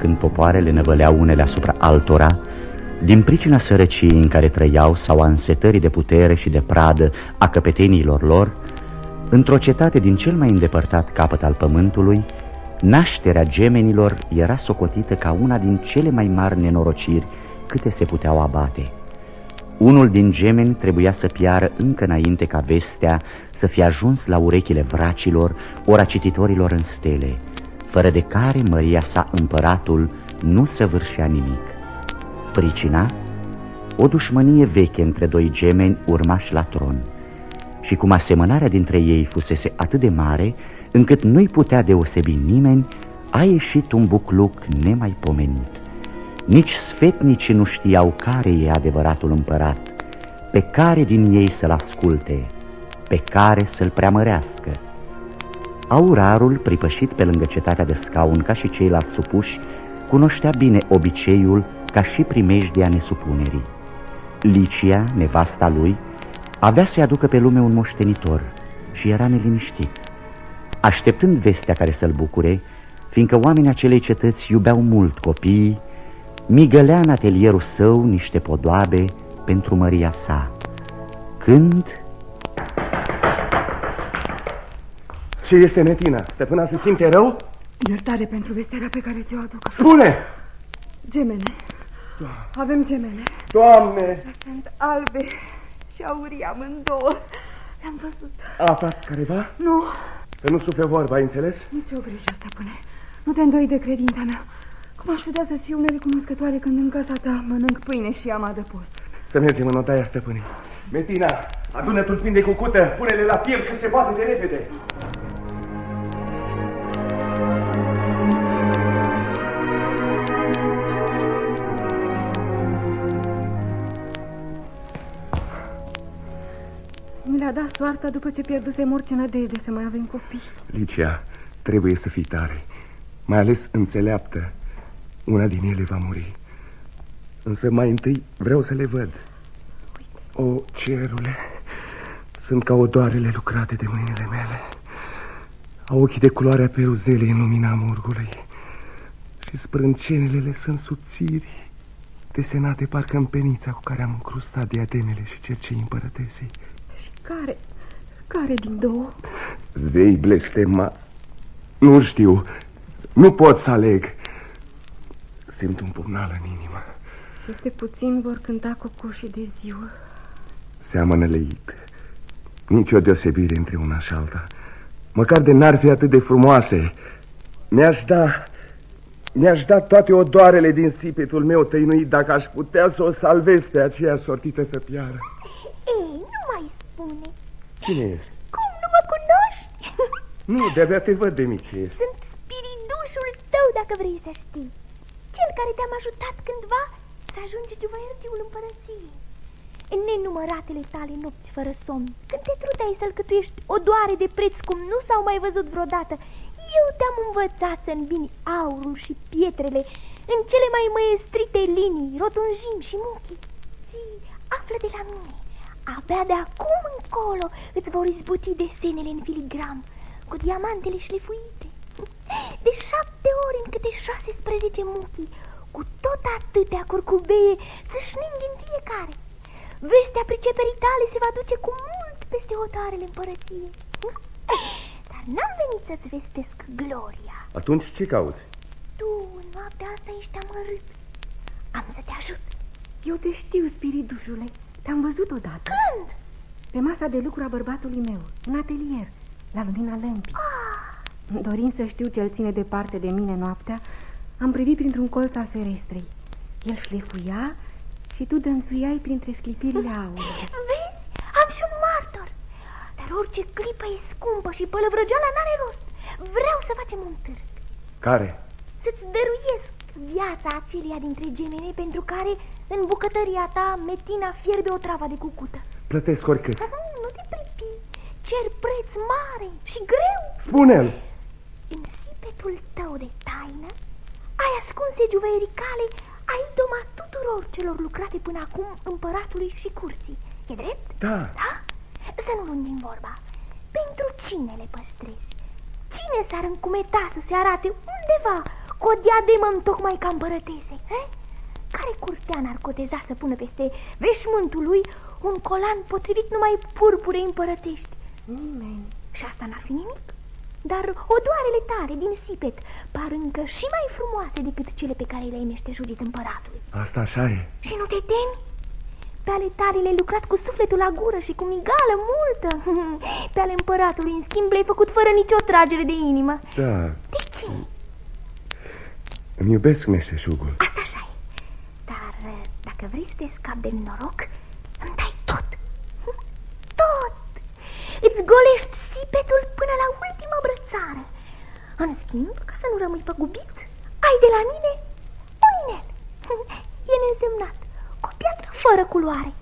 De mult, pe vremea când popoarele năvăleau unele asupra altora, din pricina sărăciei în care trăiau sau a însetării de putere și de pradă a căpeteniilor lor, într-o cetate din cel mai îndepărtat capăt al pământului, nașterea gemenilor era socotită ca una din cele mai mari nenorociri câte se puteau abate. Unul din gemeni trebuia să piară încă înainte ca vestea să fie ajuns la urechile vracilor, ora cititorilor în stele, fără de care măria sa împăratul nu săvârșea nimic. Pricina? O dușmănie veche între doi gemeni urmași la tron. Și cum asemănarea dintre ei fusese atât de mare, încât nu-i putea deosebi nimeni, a ieșit un bucluc nemaipomenit. Nici sfetnicii nu știau care e adevăratul împărat, pe care din ei să-l asculte, pe care să-l preamărească. Aurarul, pripășit pe lângă cetatea de scaun ca și ceilalți supuși, cunoștea bine obiceiul ca și primejdia nesupunerii. Licia, nevasta lui, avea să-i aducă pe lume un moștenitor și era neliniștit. Așteptând vestea care să-l bucure, fiindcă oamenii acelei cetăți iubeau mult copiii, migălea în atelierul său niște podoabe pentru măria sa. Când... Ce este Metina? Stăpâna se simte rău? Iertare pentru vestea pe care ți-o aduc. Spune! Gemene. Avem gemene. Doamne! Sunt albe și aurii amândouă. Le-am văzut. A aflat careva? Nu. Să nu sufle vorba, ai înțeles? Nici o grijă, stăpâne. Nu te îndoi de credința mea. Cum aș putea să-ți fiu nerecunoscătoare când în casa ta mănânc pâine și am adăpost? Să mergem în odaia stăpânii. Metina, adună tulpini de cucută, pune-le la piept cât se poate de repede. Mi le-a dat soarta după ce pierduse orice nădejde să mai avem copii. Licia, trebuie să fii tare, mai ales înțeleaptă. Una din ele va muri. Însă mai întâi vreau să le văd. O, cerule, sunt ca odoarele lucrate de mâinile mele. Au ochii de culoarea peruzelei în lumina murgului. Și sprâncenele le sunt subțiri, desenate parcă în penița cu care am încrustat diademele și cercei împărătesei. Și care, care din două? Zei blestemați. Nu știu, nu pot să aleg. Simt un pumnal în inimă. Este puțin vor cânta cocoșii de ziua. Seamănă leit. Nici o deosebire între una și alta. Măcar de n-ar fi atât de frumoase. Mi-aș da... Mi-aș da toate odoarele din sipetul meu tăinuit dacă aș putea să o salvez pe aceea sortită să piară. Ei, nu mai spune. Cine ești? Cum, nu mă cunoști? Nu, de-abia te văd de mic ești. Sunt spiridușul tău, dacă vrei să știi. Cel care te-am ajutat cândva să ajungi juvaiergiul împărăției. În nenumăratele tale nopți fără somn, când te trudeai să-l câtuiești o doare de preț cum nu s-au mai văzut vreodată, eu te-am învățat să îmbini aurul și pietrele în cele mai măestrite linii, rotunjim și muchii. Și află de la mine, abia de acum încolo îți vor izbuti desenele în filigram, cu diamantele șlefuite. De șapte ori în câte șasesprezece muchii, cu tot atâtea curcubeie, țâșnind din fiecare. Vestea priceperii tale se va duce cu mult peste hotarele împărăției. Dar n-am venit să-ți vestesc gloria. Atunci ce cauți? Tu, în noaptea asta, ești amărât. Am să te ajut. Eu te știu, spiridușule. Te-am văzut odată. Când? Pe masa de lucru a bărbatului meu, în atelier, la lumina lămpii. Ah, Dorind să știu ce-l ține departe de mine noaptea, am privit printr-un colț al ferestrei. El șlefuia și tu dănțuiai printre sclipirile aurului. vezi? Am și un martor. Dar orice clipă e scumpă și pălăvrăgeala n-are rost. Vreau să facem un târg. Care? Să-ți dăruiesc viața acelia dintre gemene pentru care în bucătăria ta Metina fierbe o travă de cucută. Plătesc oricât. Nu, nu te pripi. Cer preț mare și greu. Spune-l! În sipetul tău de taină ai ascuns juveiericale ai doma tuturor celor lucrate până acum împăratului și curții. E drept? Da. Da? Să nu lungim vorba. Pentru cine le păstrezi? Cine s-ar încumeta să se arate undeva Cu o diademă tocmai ca împărătese eh? Care curtean ar coteza să pună peste veșmântul lui un colan potrivit numai purpure împărătești? Nimeni Și asta n-ar fi nimic dar odoarele tale din sipet par încă și mai frumoase decât cele pe care le-ai meștejugit împăratul. Asta așa e. Și nu te temi? Pe ale tale le-ai lucrat cu sufletul la gură și cu migală multă. Pe ale împăratului, în schimb, le-ai făcut fără nicio tragere de inimă. Da. De ce? Îmi iubesc meșteșugul. Asta așa e. Dar dacă vrei să te scapi de noroc, îmi dai tot. Tot. Îți golești sipetul până la ultima brățară. În schimb, ca să nu rămâi păgubit, ai de la mine un inel. E neînsemnat, o piatră fără culoare.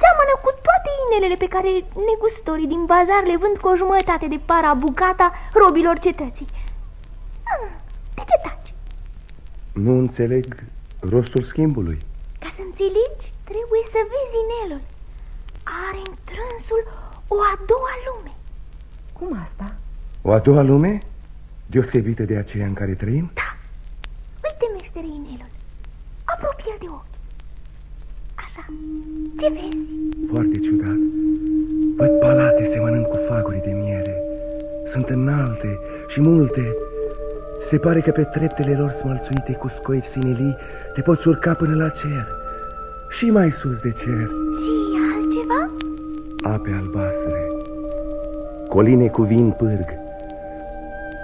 Seamănă cu toate inelele pe care negustorii din bazar le vând cu o jumătate de para bucata robilor cetății. Ah, de ce taci? Nu înțeleg rostul schimbului. Ca să înțelegi, trebuie să vezi inelul. Are întrânsul o a doua lume. Cum asta? O a doua lume? Deosebită de aceea în care trăim? Da. Uite, meștere inelul. apropie de ochi. Așa. Ce vezi? Foarte ciudat. Văd palate semănând cu faguri de miere. Sunt înalte și multe. Se pare că pe treptele lor smălțuite cu scoici sinelii te poți urca până la cer. Și mai sus de cer. Și altceva? Ape albastre coline cu vin pârg,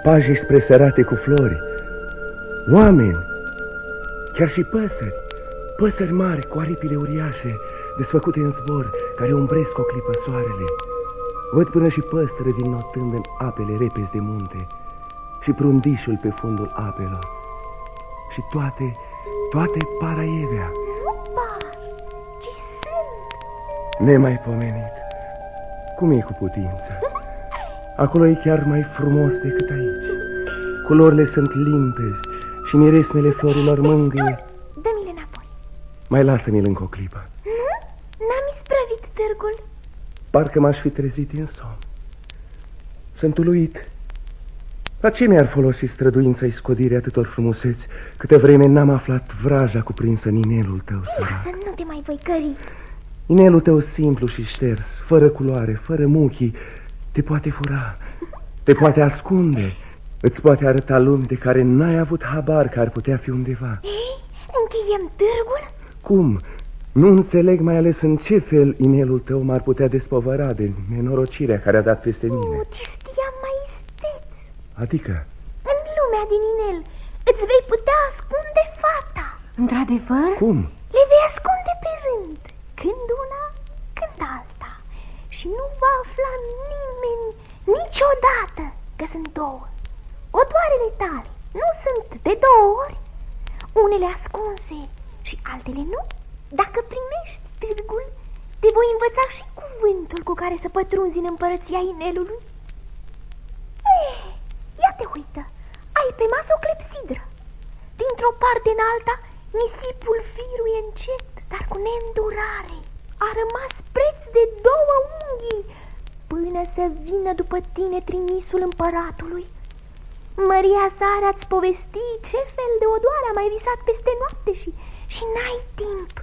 paje spre sărate cu flori, oameni, chiar și păsări, păsări mari cu aripile uriașe, desfăcute în zbor, care umbresc o clipă soarele. Văd până și păstre din notând în apele repezi de munte și prundișul pe fundul apelor. Și toate, toate par aievea. Nu par, ci sunt. Nemaipomenit. Cum e cu putință? Acolo e chiar mai frumos decât aici. Culorile sunt limpezi și miresmele florilor mângâie. Dă-mi-le înapoi. Mai lasă-mi-l încă o clipă. Nu? N-am isprăvit târgul. Parcă m-aș fi trezit în somn. Sunt uluit. La ce mi-ar folosi străduința iscodirii atâtor frumuseți, câte vreme n-am aflat vraja cuprinsă în inelul tău sărac? Lasă, nu te mai voi cări. Inelul tău simplu și șters, fără culoare, fără muchii, te poate fura, te poate ascunde, îți poate arăta lumi de care n-ai avut habar că ar putea fi undeva. Ei, încheiem târgul? Cum? Nu înțeleg mai ales în ce fel inelul tău m-ar putea despovăra de nenorocirea care a dat peste mine. Nu, te știam mai isteț. Adică? În lumea din inel îți vei putea ascunde fata. Într-adevăr? Cum? Le vei ascunde pe rând, când una, când alta și nu va afla nimeni niciodată că sunt două. Odoarele tale nu sunt de două ori, unele ascunse și altele nu. Dacă primești târgul, te voi învăța și cuvântul cu care să pătrunzi în împărăția inelului. Eh, ia te uită, ai pe masă o clepsidră. Dintr-o parte în alta, nisipul firuie încet, dar cu neîndurare a rămas preț de două unghii până să vină după tine trimisul împăratului. Maria Sara îți povesti ce fel de odoare a mai visat peste noapte și, și n-ai timp.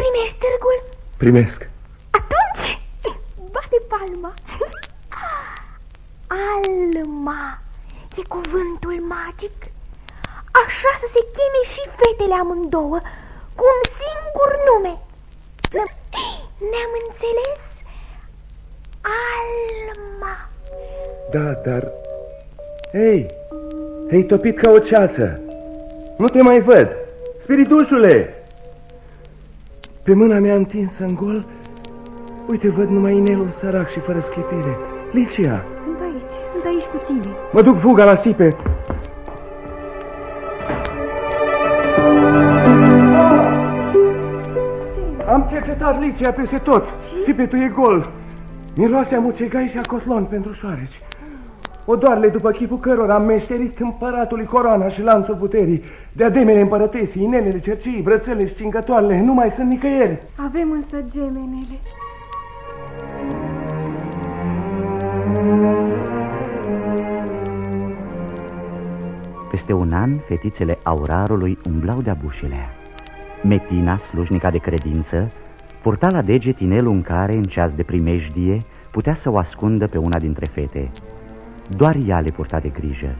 Primești târgul? Primesc. Atunci, bate palma. Alma e cuvântul magic. Așa să se cheme și fetele amândouă, cu un singur nume. Ne-am înțeles? Alma Da, dar... Hei, te-ai topit ca o ceață Nu te mai văd Spiritușule Pe mâna mea întinsă în gol Uite, văd numai inelul sărac și fără sclipire Licia Sunt aici, sunt aici cu tine Mă duc fuga la sipe Am cercetat Licia peste tot. Sipetul e gol. Miroase a mucegai și a cotlon pentru șoareci. Odoarele după chipul cărora am meșterit împăratului coroana și lanțul puterii, diademele împărătesii, inelele cercii, brățele și cingătoarele, nu mai sunt nicăieri. Avem însă gemenele. Peste un an, fetițele aurarului umblau de-a bușilea. Metina, slujnica de credință, purta la deget inelul în care, în ceas de primejdie, putea să o ascundă pe una dintre fete. Doar ea le purta de grijă.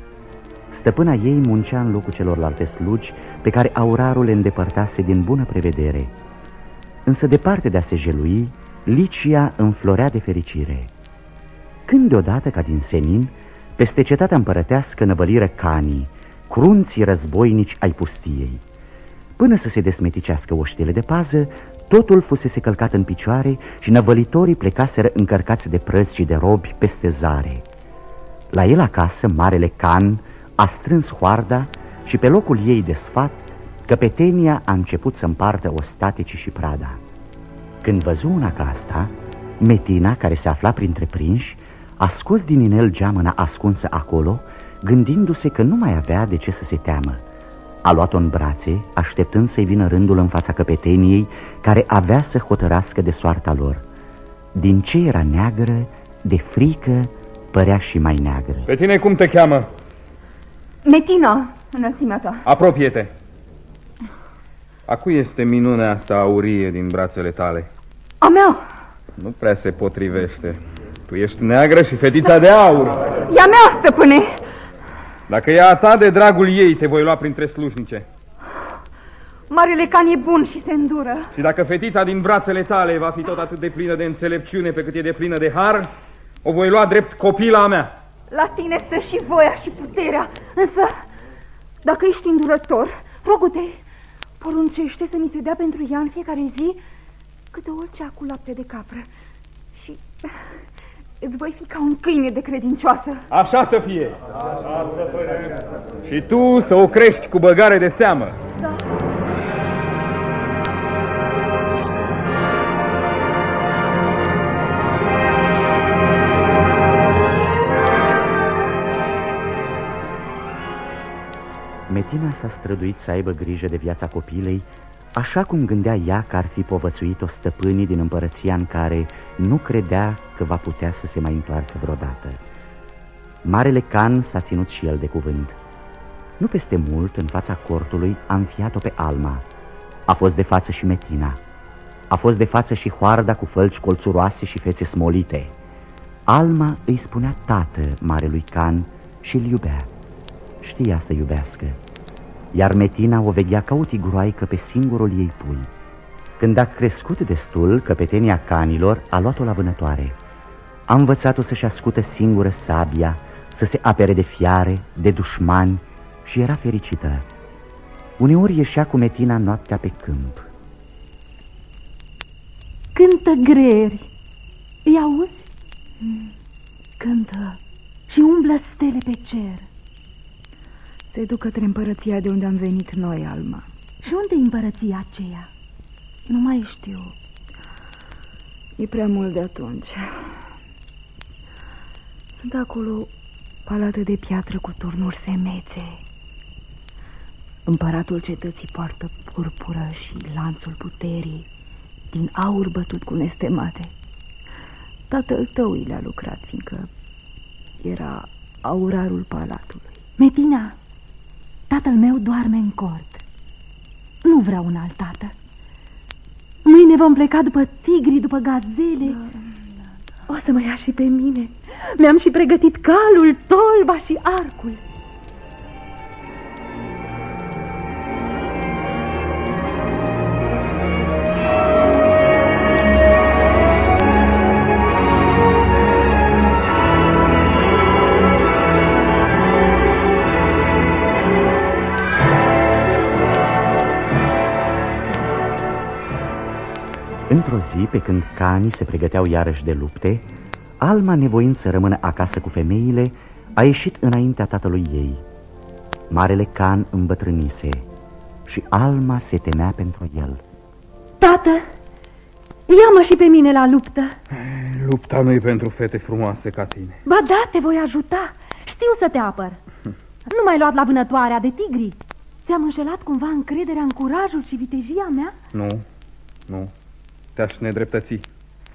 Stăpâna ei muncea în locul celorlalte slugi pe care aurarul le îndepărtase din bună prevedere. Însă departe de a se jelui, Licia înflorea de fericire. Când deodată, ca din senin, peste cetatea împărătească năvăliră canii, crunții războinici ai pustiei. Până să se desmeticească oștile de pază, totul fusese călcat în picioare și năvălitorii plecaseră încărcați de prăzi și de robi peste zare. La el acasă, marele can a strâns hoarda și pe locul ei de sfat, căpetenia a început să împartă ostaticii și prada. Când văzu una ca asta, Metina, care se afla printre prinși, a scos din inel geamăna ascunsă acolo, gândindu-se că nu mai avea de ce să se teamă. A luat-o în brațe, așteptând să-i vină rândul în fața căpeteniei, care avea să hotărască de soarta lor. Din ce era neagră, de frică, părea și mai neagră. Pe tine cum te cheamă? Metina, înălțimea ta. Apropie-te. A cui este minunea asta aurie din brațele tale? A mea! Nu prea se potrivește. Tu ești neagră și fetița de aur. E a mea, stăpâne! Dacă e a ta de dragul ei, te voi lua printre slujnice. Marele can e bun și se îndură. Și dacă fetița din brațele tale va fi tot atât de plină de înțelepciune pe cât e de plină de har, o voi lua drept copila a mea. La tine stă și voia și puterea, însă, dacă ești îndurător, rogu-te, poruncește să mi se dea pentru ea în fiecare zi câte o olcea cu lapte de capră. Și îți voi fi ca un câine de credincioasă. Așa să fie. Așa să fie. Și tu să o crești cu băgare de seamă. Da. Metina s-a străduit să aibă grijă de viața copilei, așa cum gândea ea că ar fi povățuit-o stăpânii din împărăția în care nu credea că va putea să se mai întoarcă vreodată. Marele Can s-a ținut și el de cuvânt. Nu peste mult, în fața cortului, a înfiat-o pe Alma. A fost de față și Metina. A fost de față și hoarda cu fălci colțuroase și fețe smolite. Alma îi spunea tată marelui Can și îl iubea. Știa să iubească. Iar Metina o veghea ca o tigroaică pe singurul ei pui. Când a crescut destul, căpetenia canilor a luat-o la vânătoare. A învățat-o să-și ascute singură sabia, să se apere de fiare, de dușmani și era fericită. Uneori ieșea cu Metina noaptea pe câmp. Cântă greri. Îi auzi? Cântă și umblă stele pe cer. Se duc către împărăția de unde am venit noi, Alma. Și unde e împărăția aceea? Nu mai știu. E prea mult de atunci. Sunt acolo palate de piatră cu turnuri semețe. Împăratul cetății poartă purpură și lanțul puterii din aur bătut cu nestemate. Tatăl tău i le-a lucrat, fiindcă era aurarul palatului. Metina, tatăl meu doarme în cort. Nu vreau un alt tată. Mâine vom pleca după tigri, după gazele. Da, da, da. O să mă ia și pe mine. Mi-am și pregătit calul, tolba și arcul. Într-o zi, pe când canii se pregăteau iarăși de lupte, Alma, nevoind să rămână acasă cu femeile, a ieșit înaintea tatălui ei. Marele can îmbătrânise și Alma se temea pentru el. Tată, ia-mă și pe mine la luptă. Lupta nu e pentru fete frumoase ca tine. Ba da, te voi ajuta. Știu să te apăr. Nu m-ai luat la vânătoarea de tigri. Ți-am înșelat cumva încrederea în curajul și vitejia mea? Nu, nu. Te-aș nedreptăți.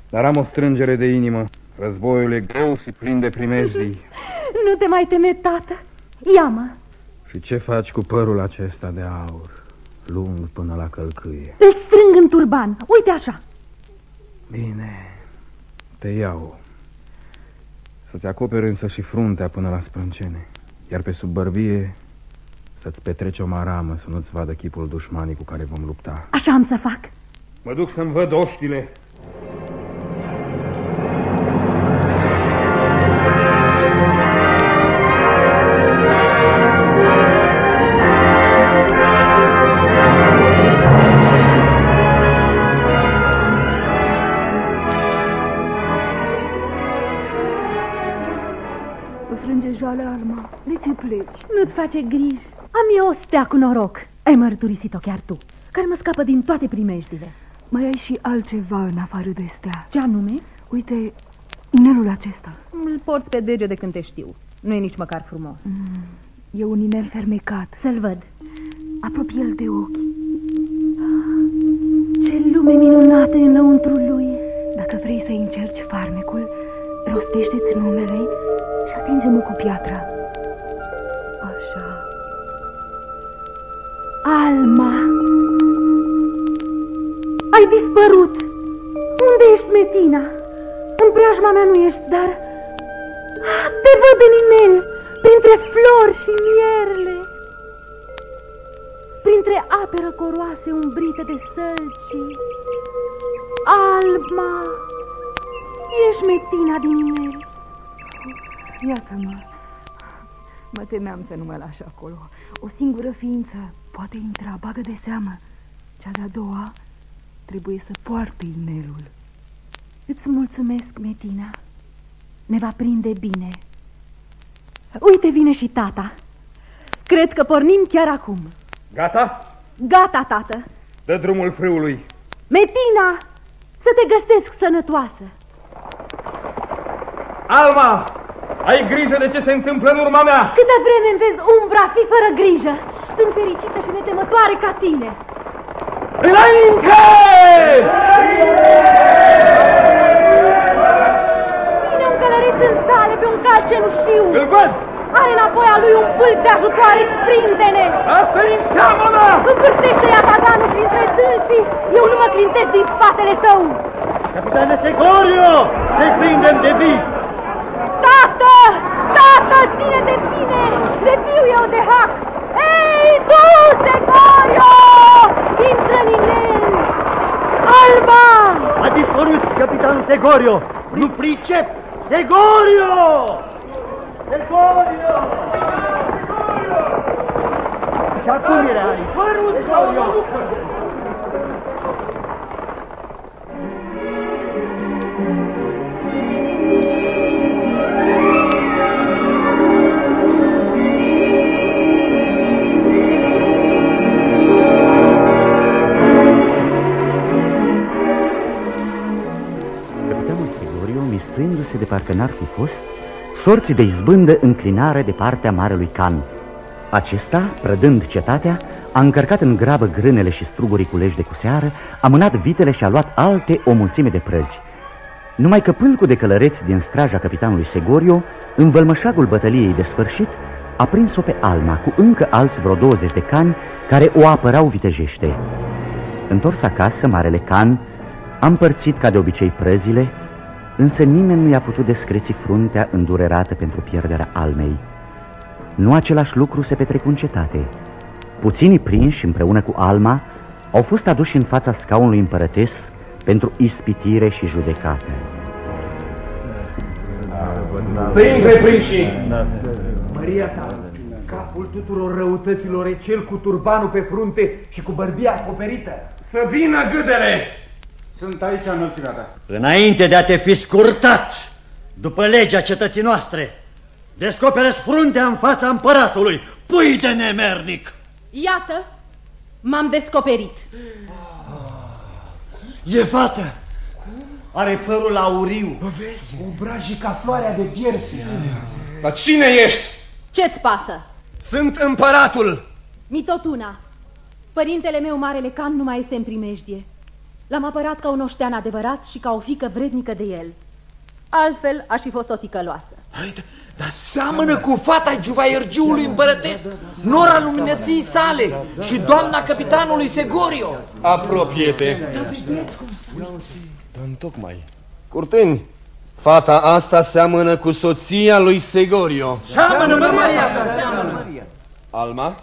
Dar am o strângere de inimă. Războiul e greu și plin de primejdii. Nu te mai teme, tată. Ia-mă. Și ce faci cu părul acesta de aur, lung până la călcâie? Îl strâng în turban, uite așa. Bine, te iau. Să-ți acoperi însă și fruntea până la sprâncene, iar pe sub bărbie să-ți petreci o maramă să nu-ți vadă chipul dușmanii cu care vom lupta. Așa am să fac. Mă duc să-mi văd oștile. ce pleci? Nu-ți face griji. Am eu o stea cu noroc. Ai mărturisit-o chiar tu, care mă scapă din toate primejdile. Mai ai și altceva în afară de stea. Ce anume? Uite, inelul acesta. Îl porți pe dege de când te știu. Nu e nici măcar frumos. Mm, e un inel fermecat. Să-l văd. Apropie-l de ochi. Ce lume minunată înăuntru lui. Dacă vrei să încerci farmecul, rostește-ți numele și atinge-mă cu piatra. Alma! Ai dispărut! Unde ești, Metina? În preajma mea nu ești, dar... Ah, te văd în inel, printre flori și mierle. Printre ape răcoroase umbrite de sălci. Alma! Ești Metina din inel. Iată-mă. Mă temeam să nu mă lași acolo. O singură ființă poate intra, bagă de seamă. Cea de-a doua trebuie să poarte inelul. Îți mulțumesc, Metina. Ne va prinde bine. Uite, vine și tata. Cred că pornim chiar acum. Gata? Gata, tată. Dă drumul frâului. Metina, să te găsesc sănătoasă. Alma, ai grijă de ce se întâmplă în urma mea. Câtă vreme îmi vezi umbra, fi fără grijă. Sunt fericită și netemătoare ca tine. Înainte! Vine un călăreț în stale pe un cal cenușiu. Îl văd! Are înapoi a lui un pâlc de ajutoare sprintene. Asta-i înseamnă! Încârtește iataganul printre dânsii. Eu nu mă clintesc din spatele tău. Capitane Segorio, să prindem de vii! Tată! Tată, ține-te bine! De fiu eu de hac! Ei, tu, Segorio! Intră în! Alba! A dispărut, capitan Segorio! Nu pricep! Segorio! Segorio! Și acum era aici. Segorio! Mișcându-se de parcă n-ar fi fost, sorții de izbândă înclinare de partea Marelui Can. Acesta, prădând cetatea, a încărcat în grabă grânele și strugurii culeși de cuseară, a mânat vitele și a luat alte o mulțime de prăzi. Numai că pâlcul de călăreți din straja capitanului Segorio, în vălmășagul bătăliei de sfârșit, a prins-o pe Alma cu încă alți vreo 20 de cani care o apărau vitejește. Întors acasă, Marele Can a împărțit ca de obicei prăzile, Însă nimeni nu i-a putut descreți fruntea îndurerată pentru pierderea almei. Nu același lucru se petrecu în cetate. Puținii prinși împreună cu Alma au fost aduși în fața scaunului împărătes pentru ispitire și judecată. Să intre prinși! Maria ta, capul tuturor răutăților e cel cu turbanul pe frunte și cu bărbia acoperită. Să vină gâdele! Sunt aici, înălțimea ta. Înainte de a te fi scurtat, după legea cetății noastre, descoperă fruntea în fața împăratului, pui de nemernic! Iată, m-am descoperit. E fată! Are părul auriu. Bă, vezi? Obrajii ca floarea de piersi. Dar cine ești? Ce-ți pasă? Sunt împăratul. Mitotuna. Părintele meu, Marele Can, nu mai este în primejdie. L-am apărat ca un oștean adevărat și ca o fică vrednică de el. Altfel aș fi fost o ticăloasă. Haide, Dar seamănă cu fata Giuvaiergiului împărătes, nora luminății sale și doamna capitanului Segorio. Apropie-te. Dar tocmai. Curteni, fata asta seamănă cu soția lui Segorio. Seamănă, Maria, seamănă. Alma?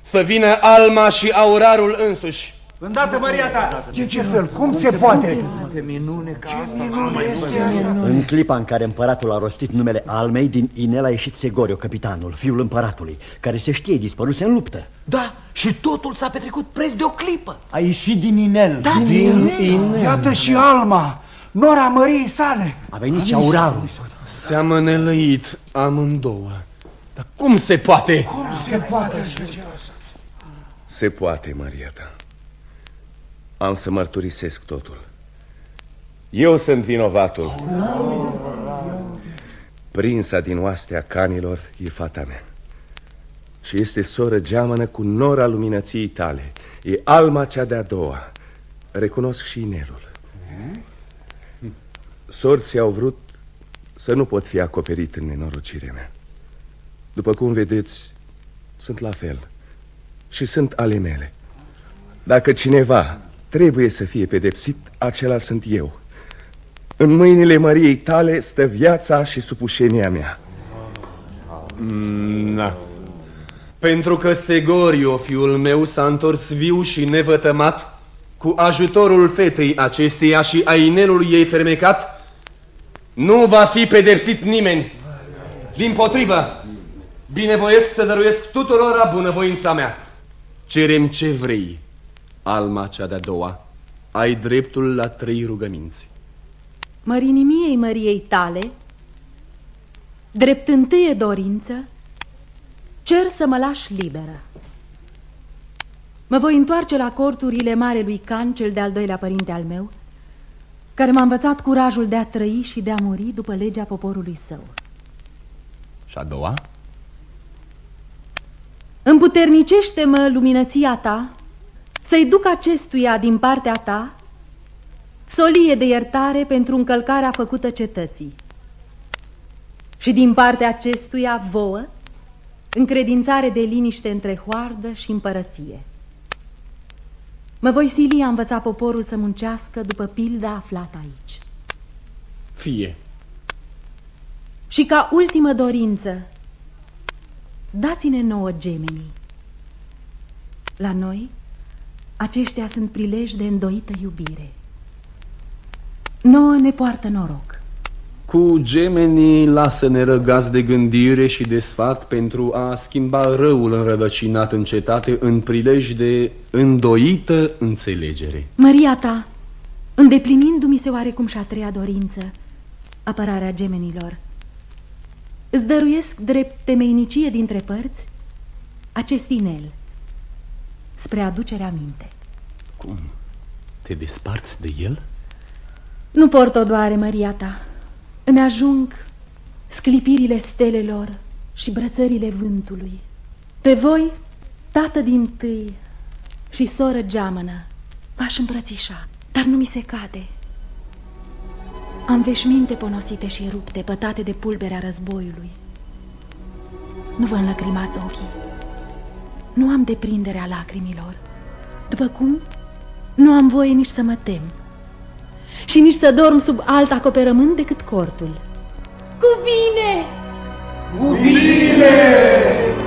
Să vină Alma și Aurarul însuși. Îndată, Maria ta! Ce, ce fel? Cum se poate? Ce minune ca asta. minune este asta? În clipa în care împăratul a rostit numele Almei, din Inel a ieșit Segorio, capitanul, fiul împăratului, care se știe dispăruse în luptă. Da, și totul s-a petrecut preț de o clipă. A ieșit din Inel. Da, din, din Inel. Inel. Iată și Alma, nora Măriei sale. A venit și Aurarul. Seamănă lăit amândouă. Dar cum se poate? Cum se poate așa ceva? Se poate, Maria ta. Am să mărturisesc totul. Eu sunt vinovatul. Prinsa din oastea canilor e fata mea. Și este soră geamănă cu nora luminăției tale. E alma cea de-a doua. Recunosc și inelul. Sorții au vrut să nu pot fi acoperit în nenorocirea mea. După cum vedeți, sunt la fel. Și sunt ale mele. Dacă cineva trebuie să fie pedepsit, acela sunt eu. În mâinile Măriei tale stă viața și supușenia mea. Na. Pentru că Segorio, fiul meu, s-a întors viu și nevătămat, cu ajutorul fetei acesteia și a inelului ei fermecat, nu va fi pedepsit nimeni. Din potrivă, binevoiesc să dăruiesc tuturora bunăvoința mea. Cerem ce vrei, alma cea de-a doua. Ai dreptul la trei rugăminți. Mărinimiei Măriei tale, drept întâie dorință, cer să mă lași liberă. Mă voi întoarce la corturile marelui Can, cel de-al doilea părinte al meu, care m-a învățat curajul de a trăi și de a muri după legea poporului său. Și a doua? Împuternicește-mă luminăția ta, să-i duc acestuia din partea ta solie de iertare pentru încălcarea făcută cetății. Și din partea acestuia vouă, încredințare de liniște între hoardă și împărăție. Mă voi sili a învăța poporul să muncească după pilda aflată aici. Fie. Și ca ultimă dorință, dați-ne nouă gemenii. La noi, aceștia sunt prilej de îndoită iubire. Nouă ne poartă noroc. Cu gemenii lasă-ne răgați de gândire și de sfat pentru a schimba răul înrădăcinat în cetate în prilej de îndoită înțelegere. Maria ta, îndeplinindu-mi se oarecum și a treia dorință, apărarea gemenilor, îți dăruiesc drept temeinicie dintre părți acest inel spre aducerea minte. Cum? Te desparți de el? Nu port o doare, Maria ta. Îmi ajung sclipirile stelelor și brățările vântului. Pe voi, tată din tâi și soră geamănă, v-aș îmbrățișa, dar nu mi se cade. Am veșminte ponosite și rupte, pătate de pulberea războiului. Nu vă înlăcrimați ochii. Nu am deprinderea lacrimilor. După cum, nu am voie nici să mă tem și nici să dorm sub alt acoperământ decât cortul. Cu bine! Cu bine!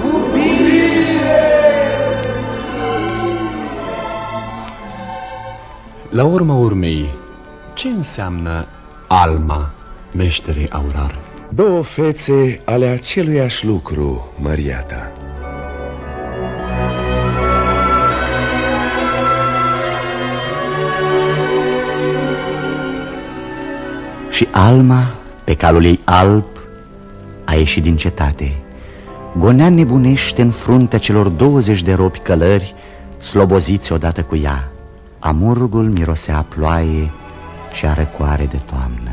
Cu bine! La urma urmei, ce înseamnă alma, meștere aurar? Două fețe ale aceluiași lucru, Maria ta. Și Alma, pe calul ei alb, a ieșit din cetate. Gonea nebunește în fruntea celor 20 de robi călări, sloboziți odată cu ea. Amurgul mirosea ploaie și a răcoare de toamnă.